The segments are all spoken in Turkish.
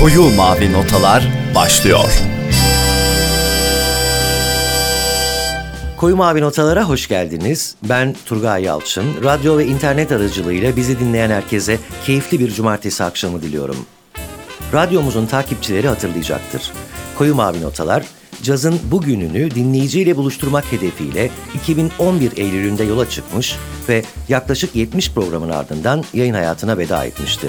Koyu Mavi Notalar başlıyor. Koyu Mavi Notalara hoş geldiniz. Ben Turgay Yalçın. Radyo ve internet aracılığıyla bizi dinleyen herkese keyifli bir cumartesi akşamı diliyorum. Radyomuzun takipçileri hatırlayacaktır. Koyu Mavi Notalar, cazın bugününü dinleyiciyle buluşturmak hedefiyle 2011 Eylül'ünde yola çıkmış ve yaklaşık 70 programın ardından yayın hayatına veda etmişti.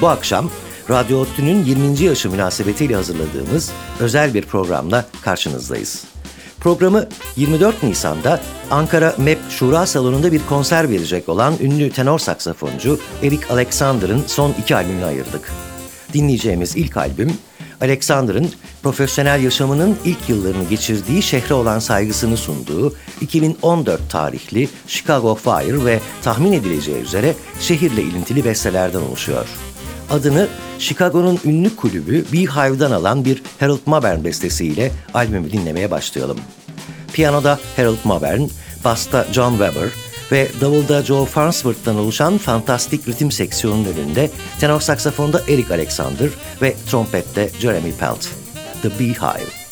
Bu akşam Radyo Ottu'nun 20. yaşı münasebetiyle hazırladığımız özel bir programla karşınızdayız. Programı 24 Nisan'da Ankara MEP Şura Salonu'nda bir konser verecek olan ünlü tenor saksafoncu Eric Alexander'ın son iki albümüne ayırdık. Dinleyeceğimiz ilk albüm, Alexander'ın profesyonel yaşamının ilk yıllarını geçirdiği şehre olan saygısını sunduğu 2014 tarihli Chicago Fire ve tahmin edileceği üzere şehirle ilintili bestelerden oluşuyor. Adını Chicago'nun ünlü kulübü Beehive'dan alan bir Harold Mabern bestesiyle albümü dinlemeye başlayalım. Piyanoda Harold Mabern, basta John Weber ve davulda Joe Farnsworth'tan oluşan fantastik ritim seksiyonun önünde tenor saksafonda Eric Alexander ve trompette Jeremy Pelt. The Beehive.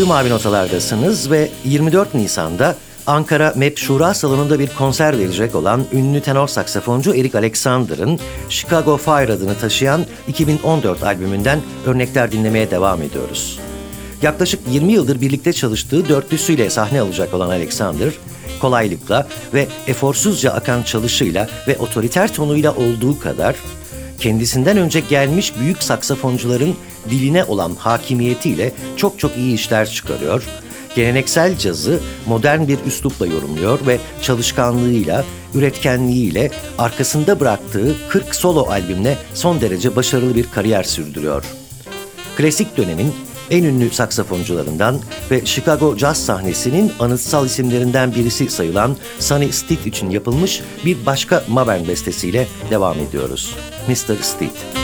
Koyu Mavi Notalardasınız ve 24 Nisan'da Ankara MEP Şura Salonu'nda bir konser verecek olan ünlü tenor saksafoncu Eric Alexander'ın Chicago Fire adını taşıyan 2014 albümünden örnekler dinlemeye devam ediyoruz. Yaklaşık 20 yıldır birlikte çalıştığı dörtlüsüyle sahne alacak olan Alexander, kolaylıkla ve eforsuzca akan çalışıyla ve otoriter tonuyla olduğu kadar kendisinden önce gelmiş büyük saksafoncuların diline olan hakimiyetiyle çok çok iyi işler çıkarıyor. Geleneksel cazı modern bir üslupla yorumluyor ve çalışkanlığıyla, üretkenliğiyle arkasında bıraktığı 40 solo albümle son derece başarılı bir kariyer sürdürüyor. Klasik dönemin en ünlü saksafoncularından ve Chicago Jazz sahnesinin anıtsal isimlerinden birisi sayılan Sonny Stitt için yapılmış bir başka Mabern bestesiyle devam ediyoruz. Mr. Stitt.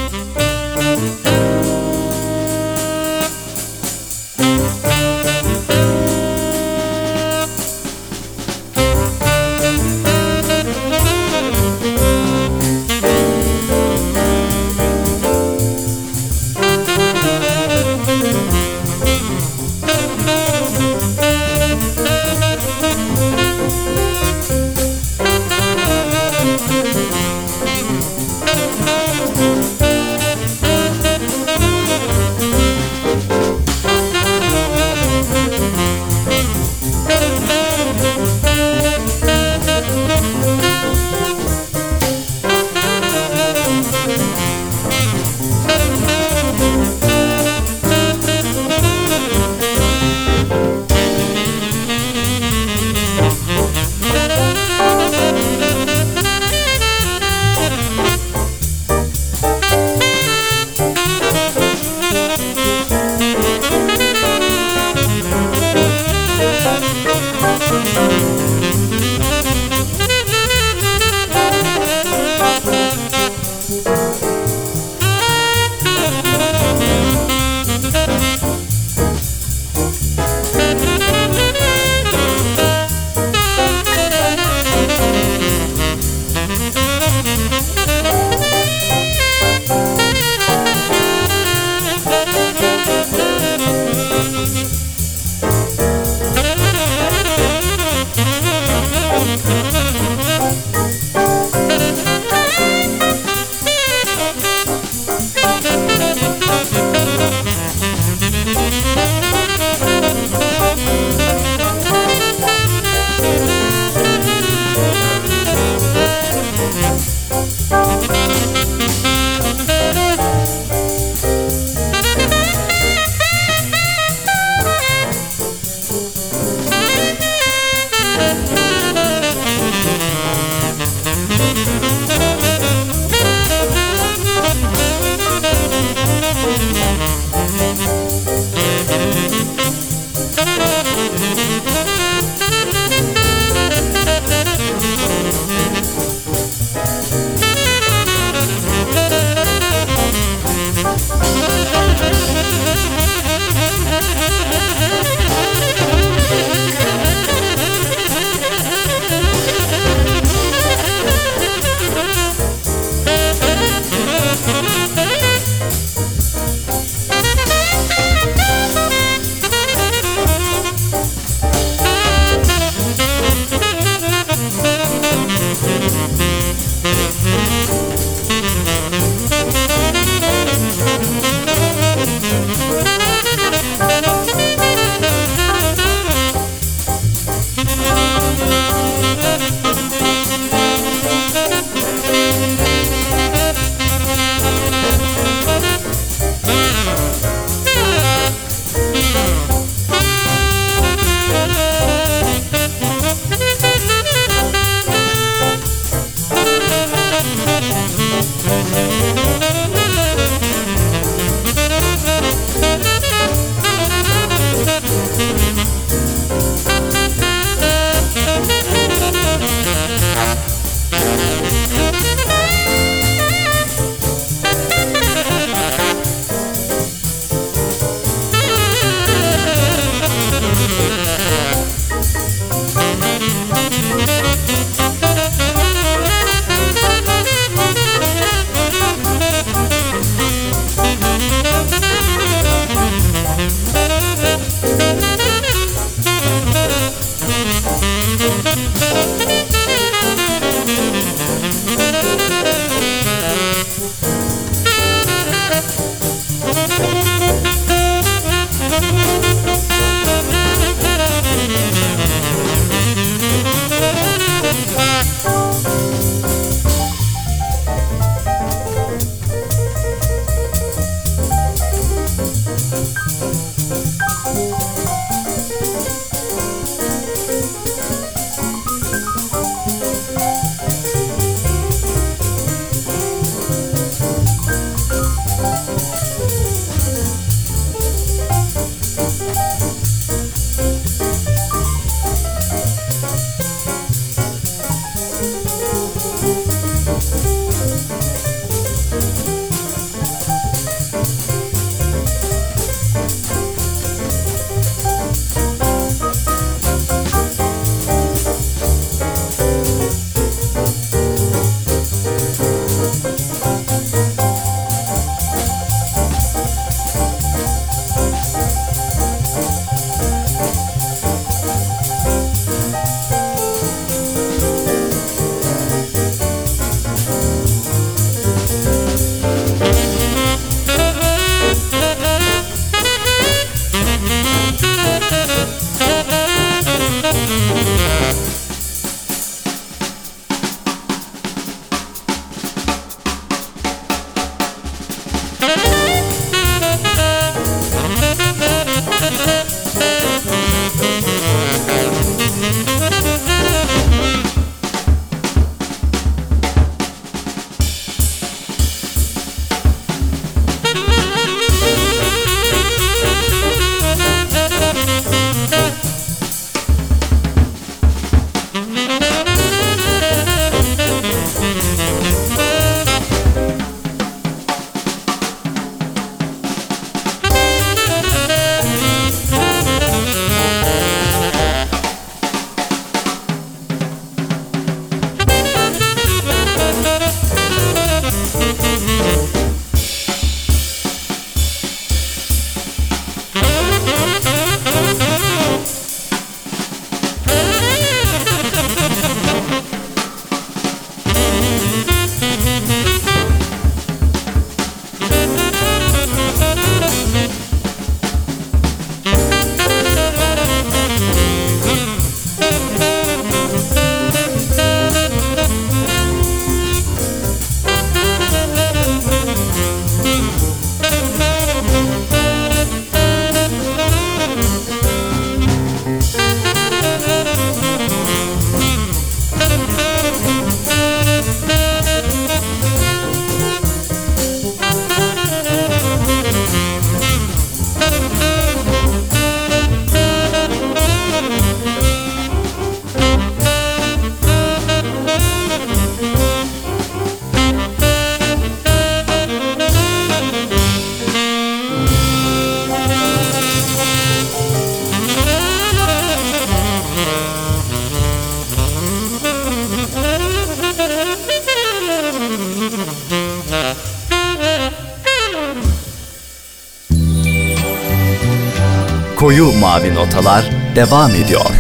Notalar devam ediyor.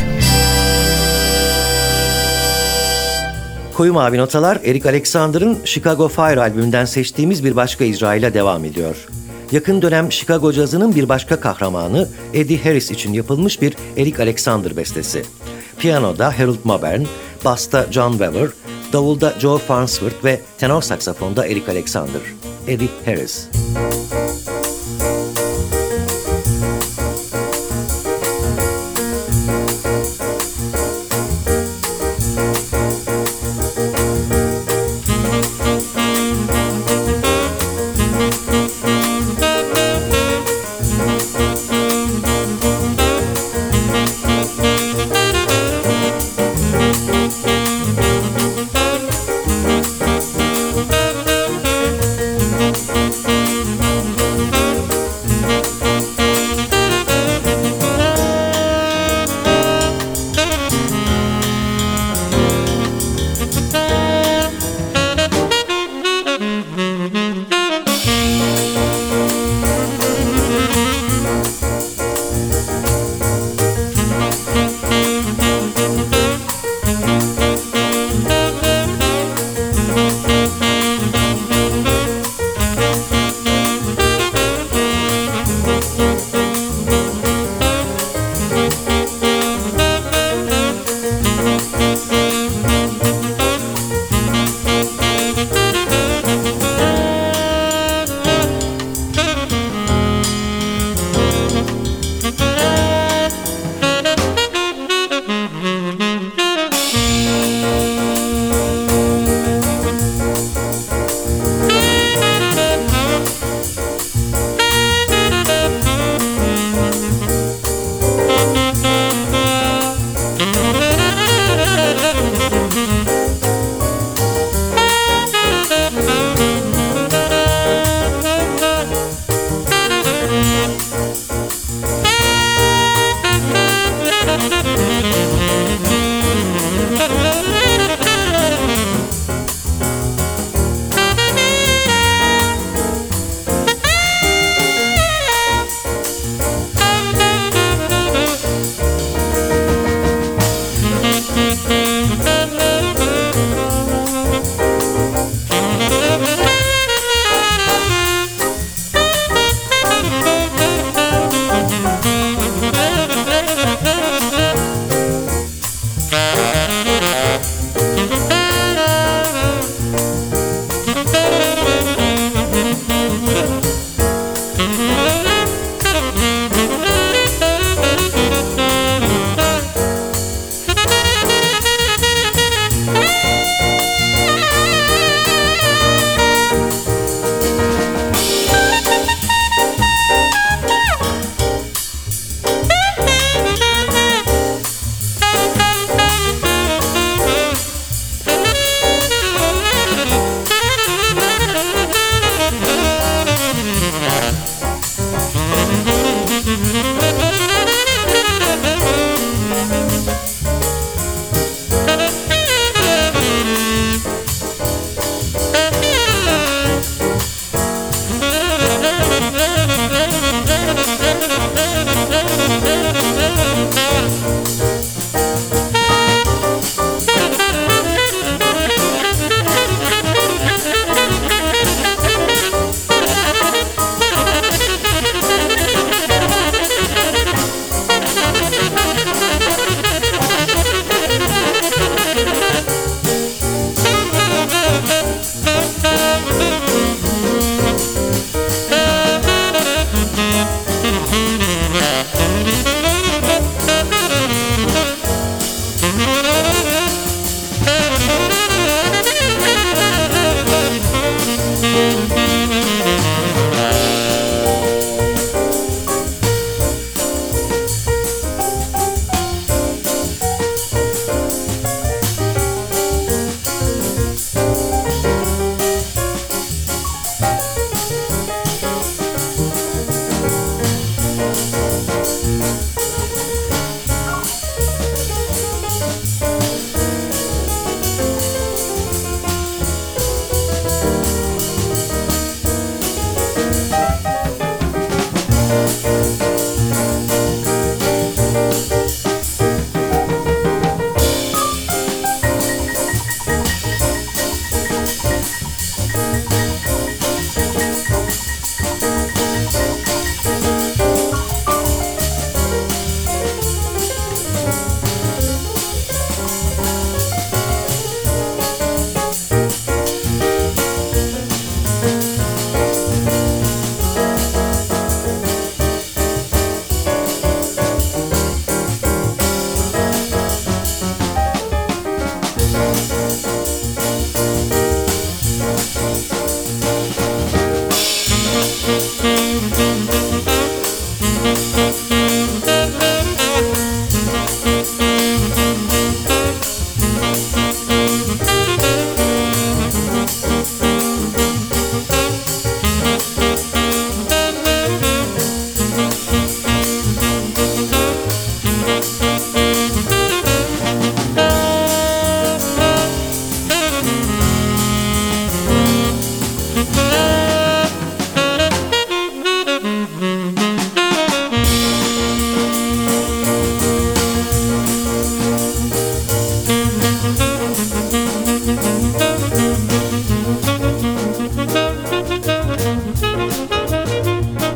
Koyu Mavi Notalar, Eric Alexander'ın Chicago Fire albümünden seçtiğimiz bir başka icrayla devam ediyor. Yakın dönem Chicago cazının bir başka kahramanı Eddie Harris için yapılmış bir Eric Alexander bestesi. Piyanoda Harold Mabern, basta John Weber, davulda Joe Farnsworth ve tenor saksafonda Eric Alexander. Eddie Harris.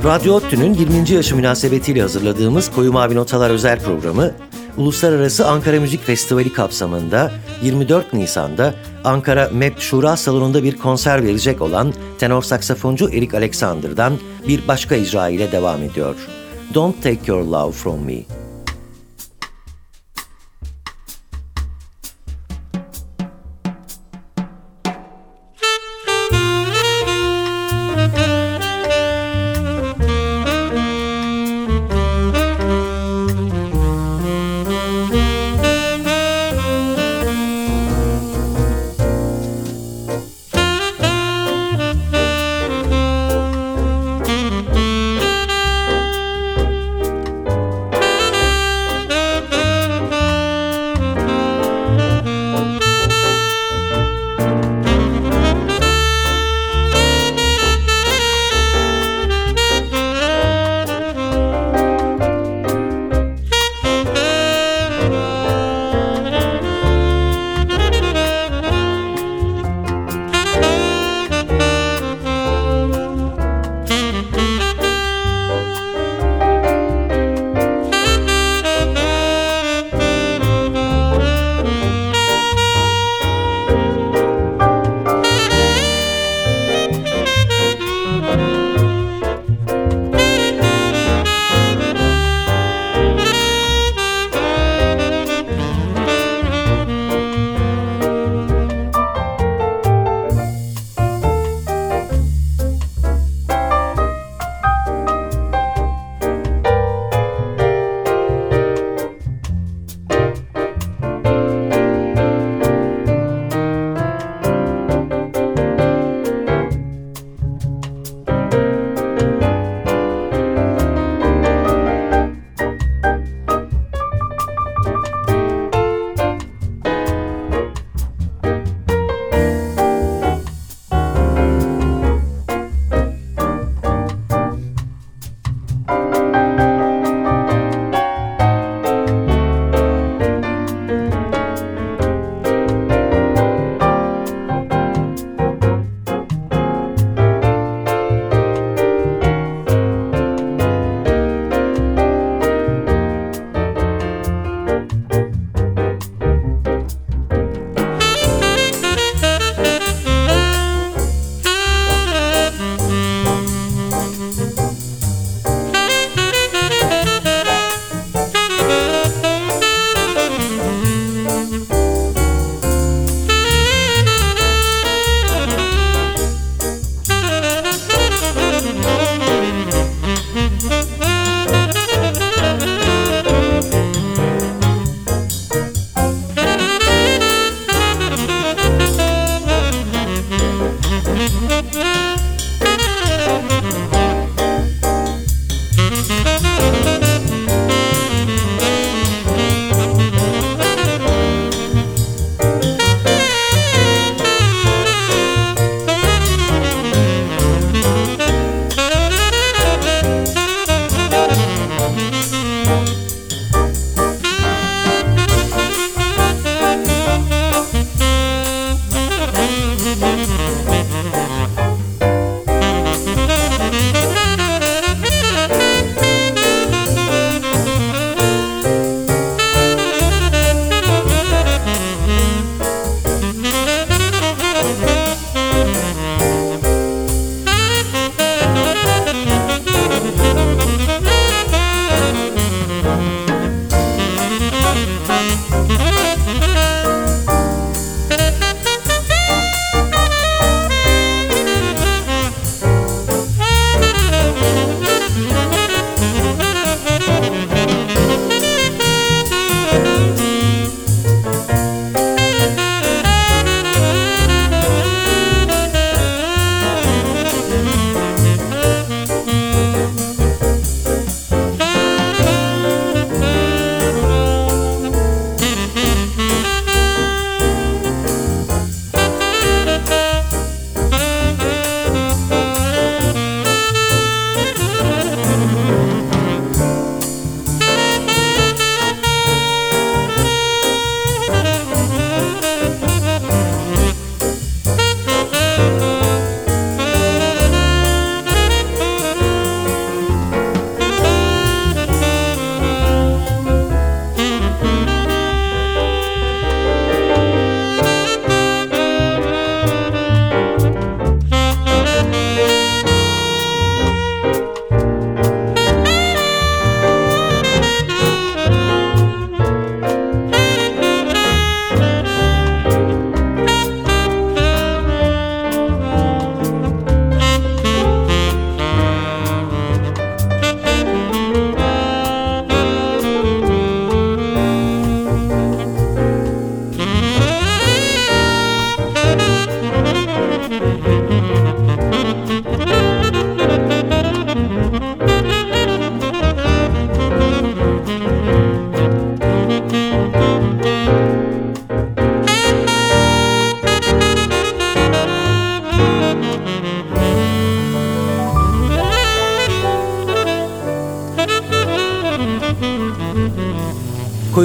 Radyo ODTÜ'nün 20. yaşı münasebetiyle hazırladığımız Koyu Mavi Notalar özel programı, Uluslararası Ankara Müzik Festivali kapsamında 24 Nisan'da Ankara MEP Şura Salonu'nda bir konser verecek olan tenor saksafoncu Eric Alexander'dan bir başka icra ile devam ediyor. Don't Take Your Love From Me.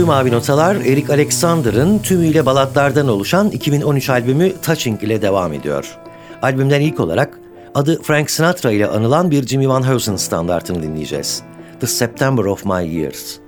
Koyu Mavi Notalar, Eric Alexander'ın tümüyle balatlardan oluşan 2013 albümü Touching ile devam ediyor. Albümden ilk olarak adı Frank Sinatra ile anılan bir Jimmy Van Heusen standartını dinleyeceğiz. The September of My Years.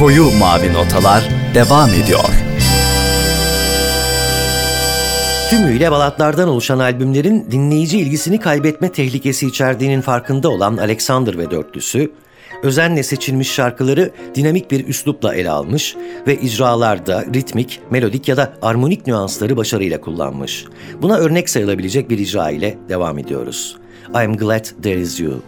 Koyu mavi notalar devam ediyor. Tümüyle balatlardan oluşan albümlerin dinleyici ilgisini kaybetme tehlikesi içerdiğinin farkında olan Alexander ve dörtlüsü, özenle seçilmiş şarkıları dinamik bir üslupla ele almış ve icralarda ritmik, melodik ya da armonik nüansları başarıyla kullanmış. Buna örnek sayılabilecek bir icra ile devam ediyoruz. I'm glad there is you.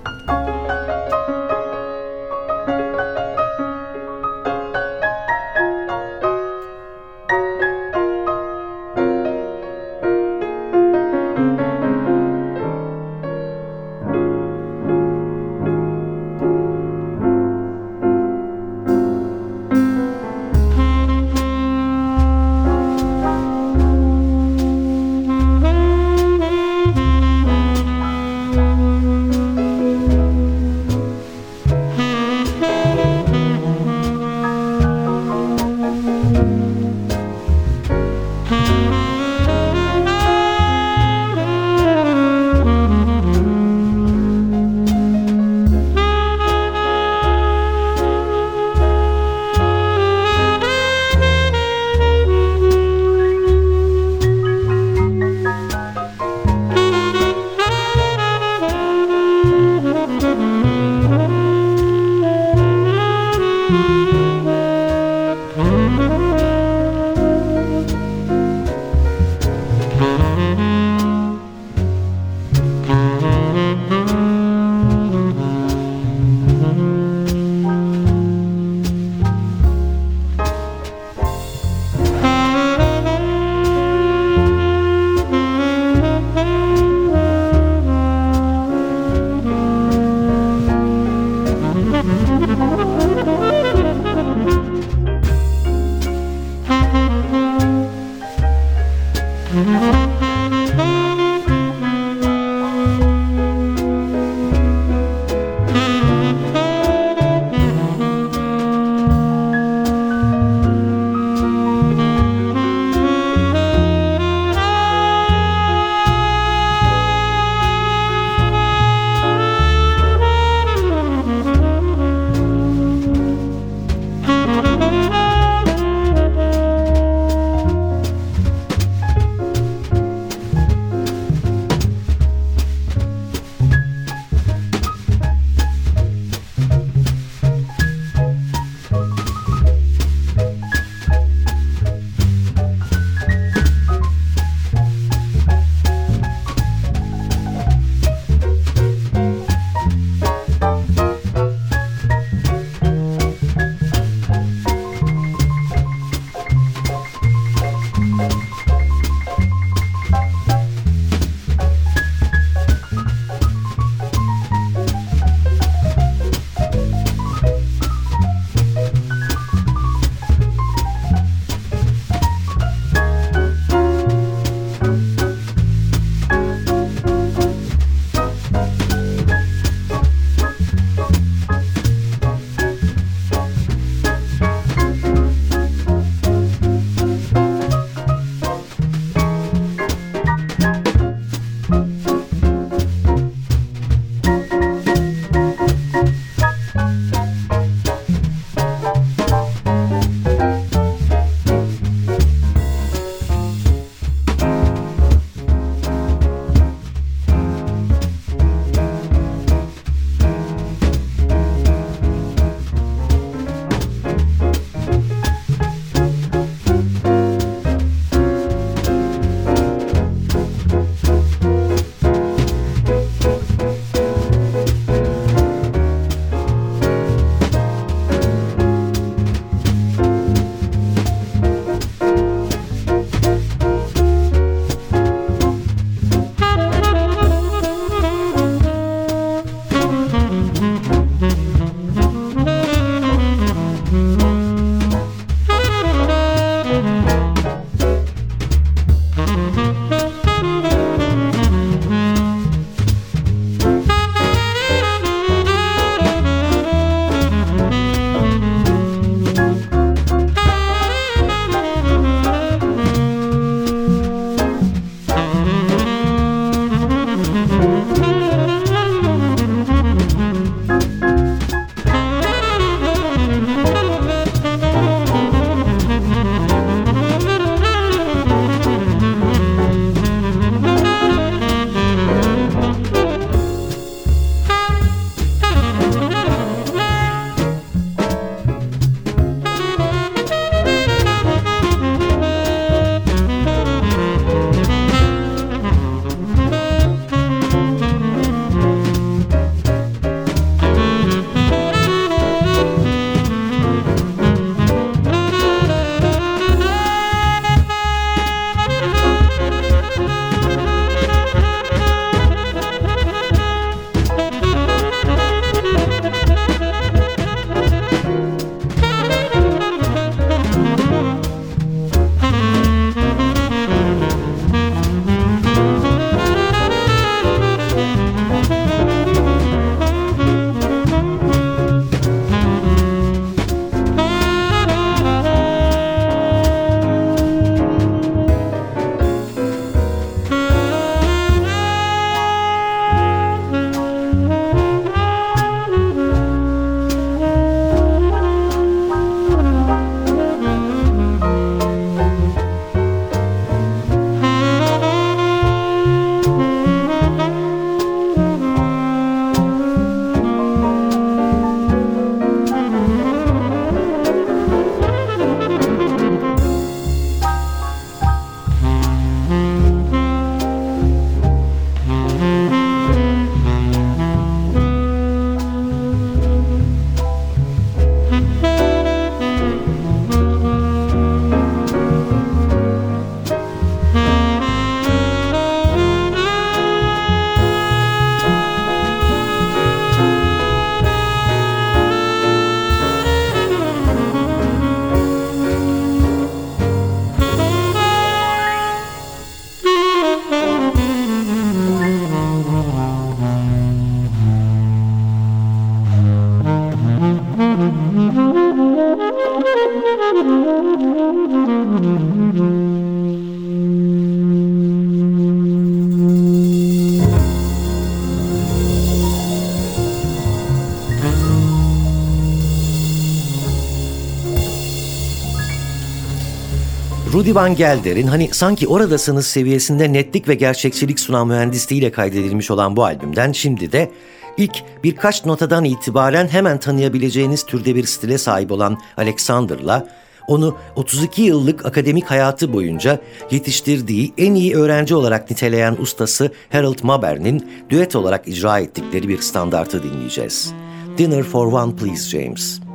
Rudy Van Gelder'in hani sanki oradasınız seviyesinde netlik ve gerçekçilik sunan mühendisliğiyle kaydedilmiş olan bu albümden şimdi de ilk birkaç notadan itibaren hemen tanıyabileceğiniz türde bir stile sahip olan Alexander'la onu 32 yıllık akademik hayatı boyunca yetiştirdiği en iyi öğrenci olarak niteleyen ustası Harold Mabern'in düet olarak icra ettikleri bir standartı dinleyeceğiz. Dinner for One Please James.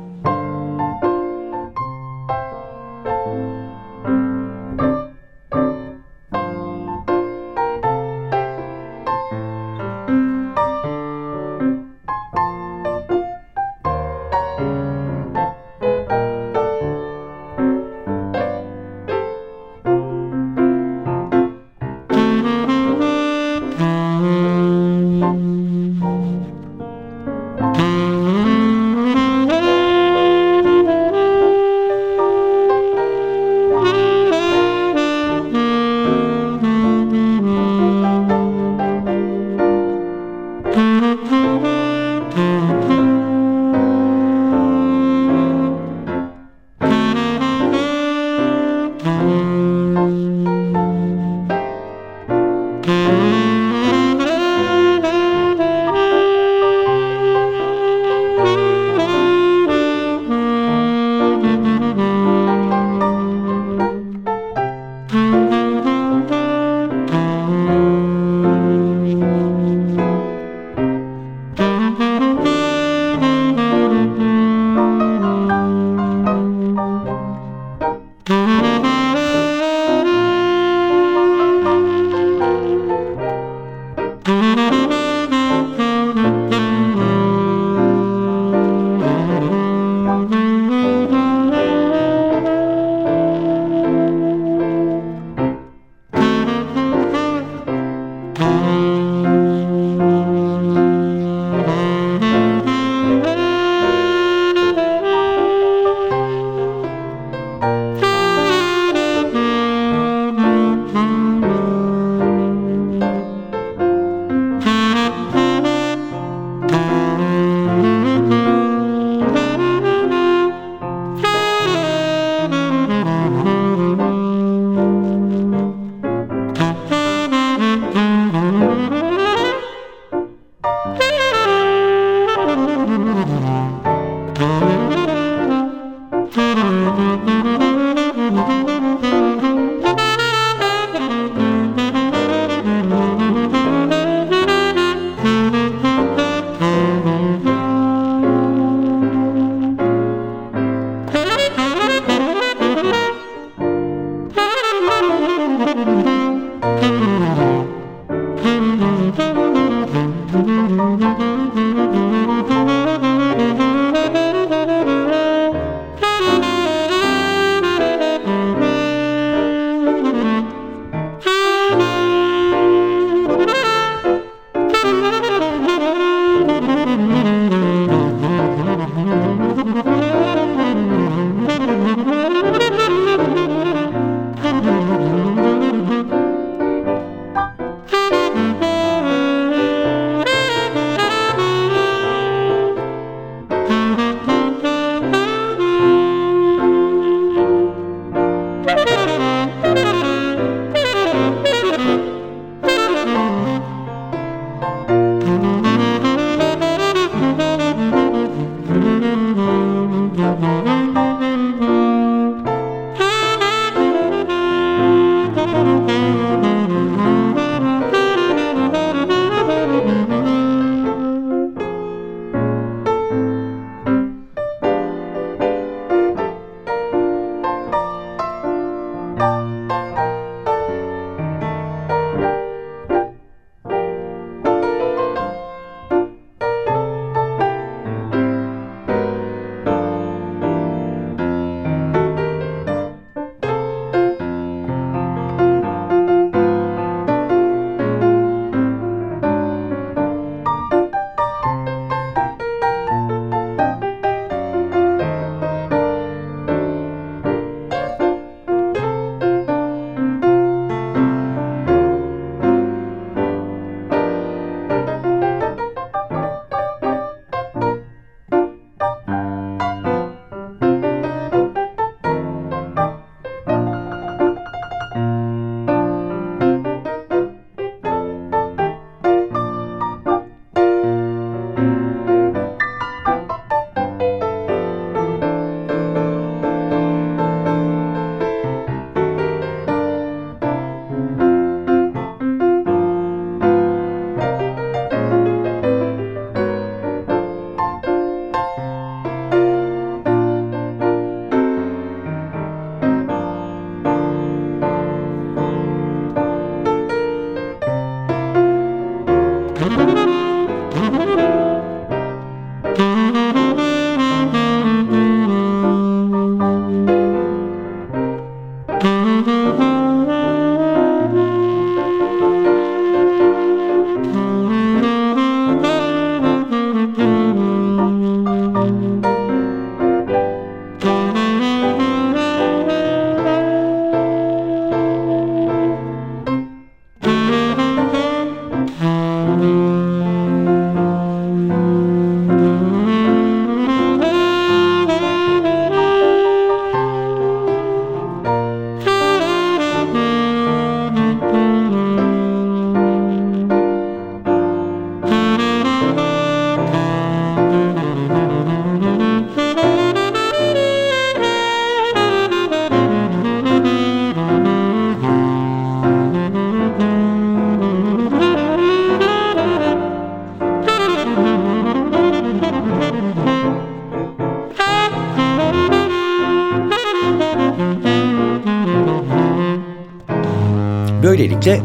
Böylelikle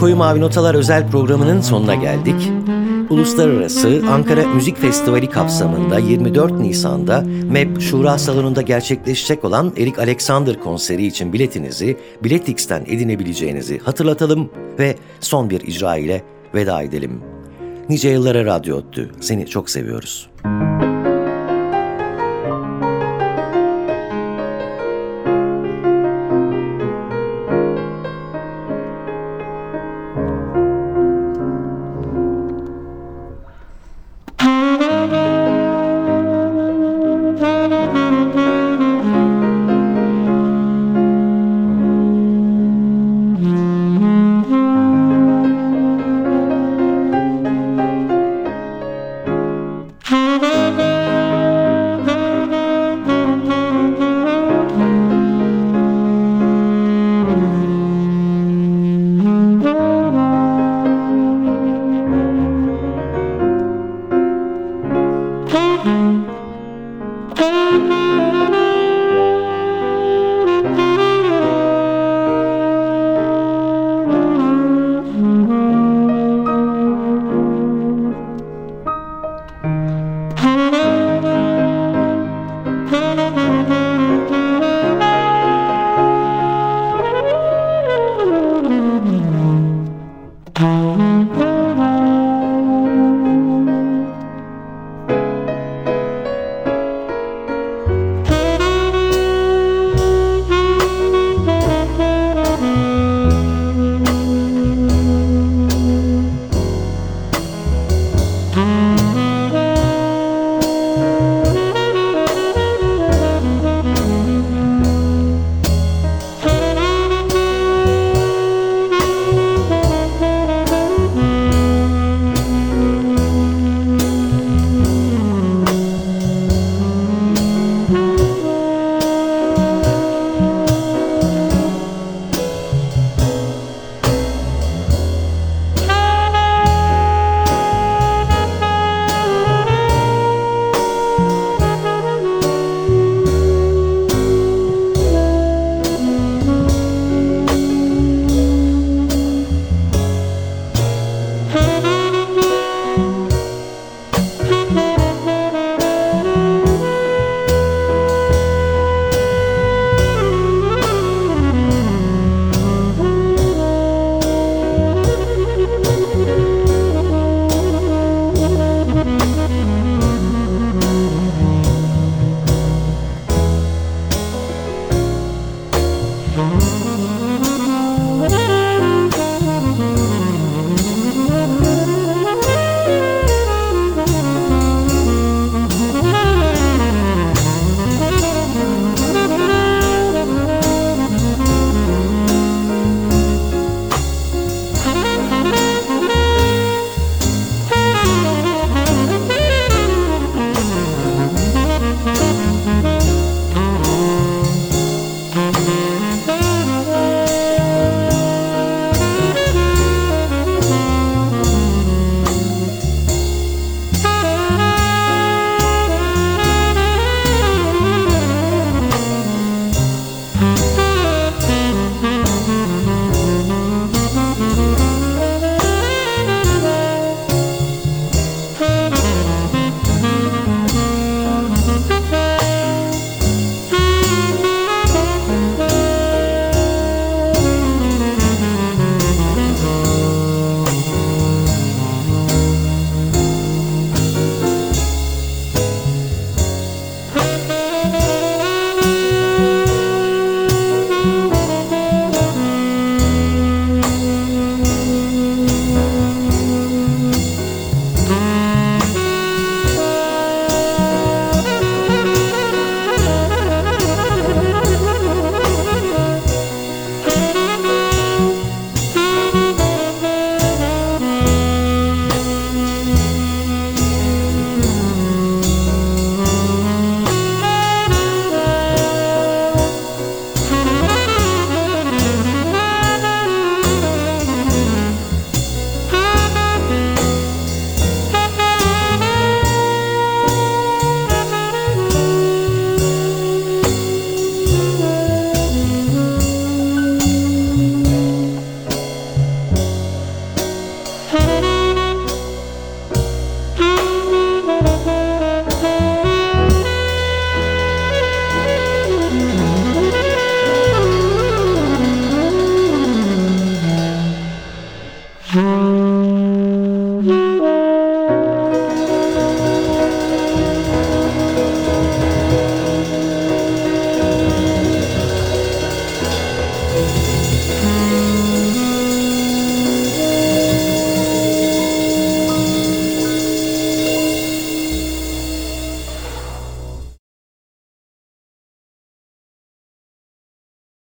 Koyu Mavi Notalar özel programının sonuna geldik. Uluslararası Ankara Müzik Festivali kapsamında 24 Nisan'da MEP Şura Salonu'nda gerçekleşecek olan Erik Alexander konseri için biletinizi Biletix'ten edinebileceğinizi hatırlatalım ve son bir icra ile veda edelim. Nice yıllara radyo öttü. Seni çok seviyoruz. Música